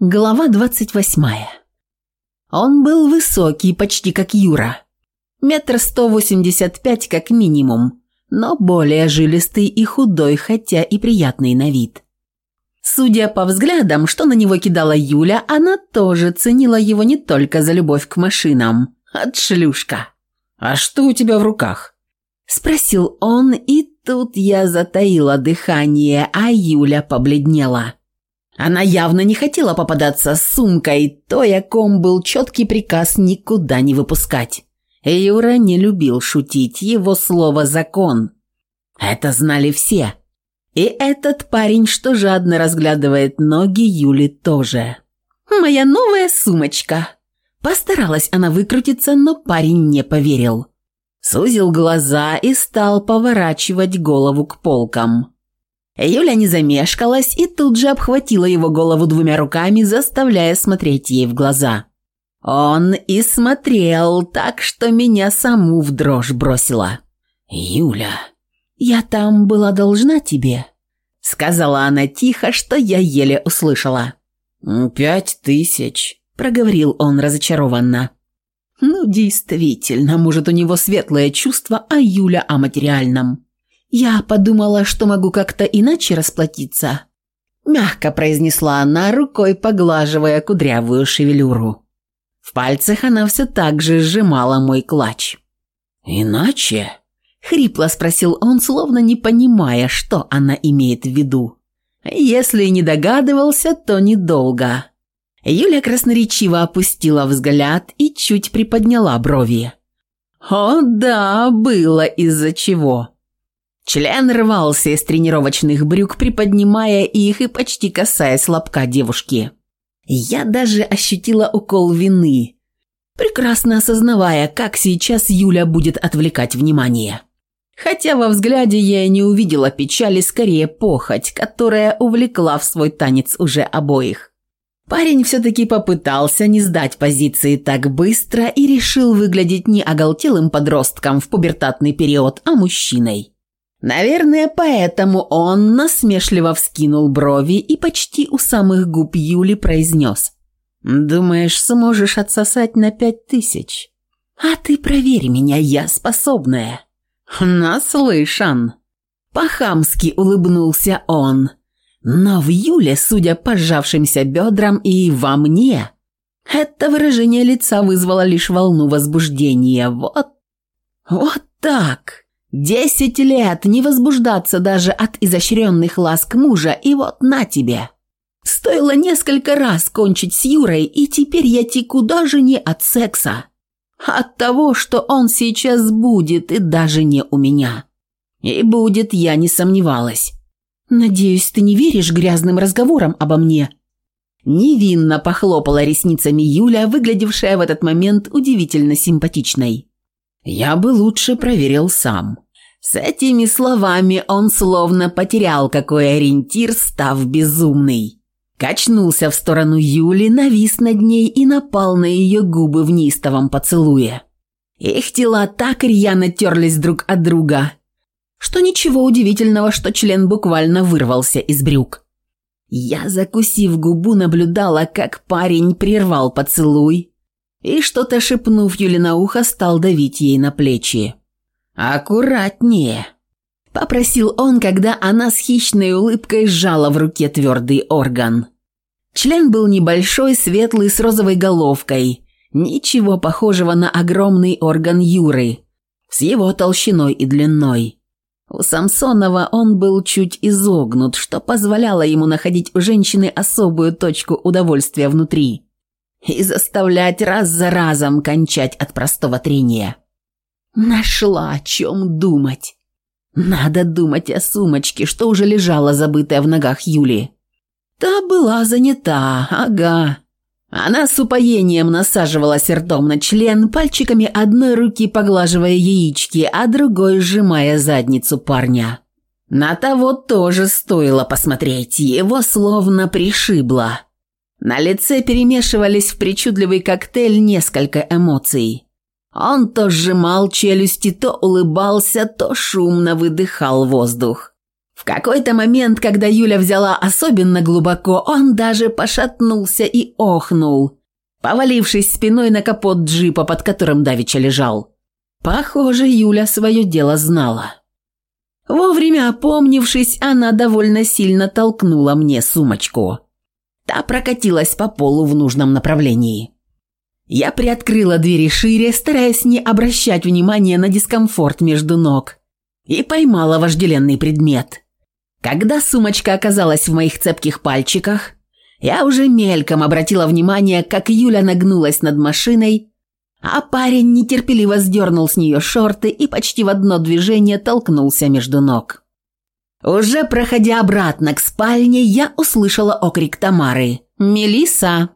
Глава 28. Он был высокий, почти как Юра. Метр сто восемьдесят пять как минимум, но более жилистый и худой, хотя и приятный на вид. Судя по взглядам, что на него кидала Юля, она тоже ценила его не только за любовь к машинам. От шлюшка. «А что у тебя в руках?» Спросил он, и тут я затаила дыхание, а Юля побледнела. Она явно не хотела попадаться с сумкой, то, о ком был четкий приказ никуда не выпускать. Юра не любил шутить, его слово «закон». Это знали все. И этот парень, что жадно разглядывает ноги Юли, тоже. «Моя новая сумочка!» Постаралась она выкрутиться, но парень не поверил. Сузил глаза и стал поворачивать голову к полкам. Юля не замешкалась и тут же обхватила его голову двумя руками, заставляя смотреть ей в глаза. Он и смотрел, так что меня саму в дрожь бросила. «Юля, я там была должна тебе», — сказала она тихо, что я еле услышала. «Пять тысяч», — проговорил он разочарованно. «Ну, действительно, может, у него светлое чувство, а Юля о материальном». «Я подумала, что могу как-то иначе расплатиться», – мягко произнесла она, рукой поглаживая кудрявую шевелюру. В пальцах она все так же сжимала мой клатч. «Иначе?» – хрипло спросил он, словно не понимая, что она имеет в виду. Если не догадывался, то недолго. Юля красноречиво опустила взгляд и чуть приподняла брови. «О да, было из-за чего!» Член рвался из тренировочных брюк, приподнимая их и почти касаясь лобка девушки. Я даже ощутила укол вины, прекрасно осознавая, как сейчас Юля будет отвлекать внимание. Хотя во взгляде я не увидела печали, скорее похоть, которая увлекла в свой танец уже обоих. Парень все-таки попытался не сдать позиции так быстро и решил выглядеть не оголтелым подростком в пубертатный период, а мужчиной. Наверное, поэтому он насмешливо вскинул брови и почти у самых губ Юли произнес. «Думаешь, сможешь отсосать на пять тысяч?» «А ты проверь меня, я способная». «Наслышан». По-хамски улыбнулся он. Но в Юле, судя по сжавшимся бедрам и во мне, это выражение лица вызвало лишь волну возбуждения. Вот... вот так... «Десять лет не возбуждаться даже от изощренных ласк мужа, и вот на тебе!» Стоило несколько раз кончить с Юрой, и теперь я теку даже не от секса. А от того, что он сейчас будет, и даже не у меня. И будет, я не сомневалась. «Надеюсь, ты не веришь грязным разговорам обо мне?» Невинно похлопала ресницами Юля, выглядевшая в этот момент удивительно симпатичной. Я бы лучше проверил сам. С этими словами он словно потерял какой ориентир, став безумный. Качнулся в сторону Юли, навис над ней и напал на ее губы в неистовом поцелуе. Их тела так рьяно терлись друг от друга, что ничего удивительного, что член буквально вырвался из брюк. Я, закусив губу, наблюдала, как парень прервал поцелуй, и что-то шепнув Юле на ухо, стал давить ей на плечи. «Аккуратнее!» – попросил он, когда она с хищной улыбкой сжала в руке твердый орган. Член был небольшой, светлый, с розовой головкой. Ничего похожего на огромный орган Юры, с его толщиной и длиной. У Самсонова он был чуть изогнут, что позволяло ему находить у женщины особую точку удовольствия внутри – и заставлять раз за разом кончать от простого трения. Нашла о чем думать. Надо думать о сумочке, что уже лежала забытая в ногах Юли. Та была занята, ага. Она с упоением насаживалась ртом на член, пальчиками одной руки поглаживая яички, а другой сжимая задницу парня. На того тоже стоило посмотреть, его словно пришибло. На лице перемешивались в причудливый коктейль несколько эмоций. Он то сжимал челюсти, то улыбался, то шумно выдыхал воздух. В какой-то момент, когда Юля взяла особенно глубоко, он даже пошатнулся и охнул, повалившись спиной на капот джипа, под которым Давича лежал. Похоже, Юля свое дело знала. Вовремя опомнившись, она довольно сильно толкнула мне сумочку та прокатилась по полу в нужном направлении. Я приоткрыла двери шире, стараясь не обращать внимания на дискомфорт между ног, и поймала вожделенный предмет. Когда сумочка оказалась в моих цепких пальчиках, я уже мельком обратила внимание, как Юля нагнулась над машиной, а парень нетерпеливо сдернул с нее шорты и почти в одно движение толкнулся между ног. Уже проходя обратно к спальне, я услышала окрик Тамары. «Мелисса!»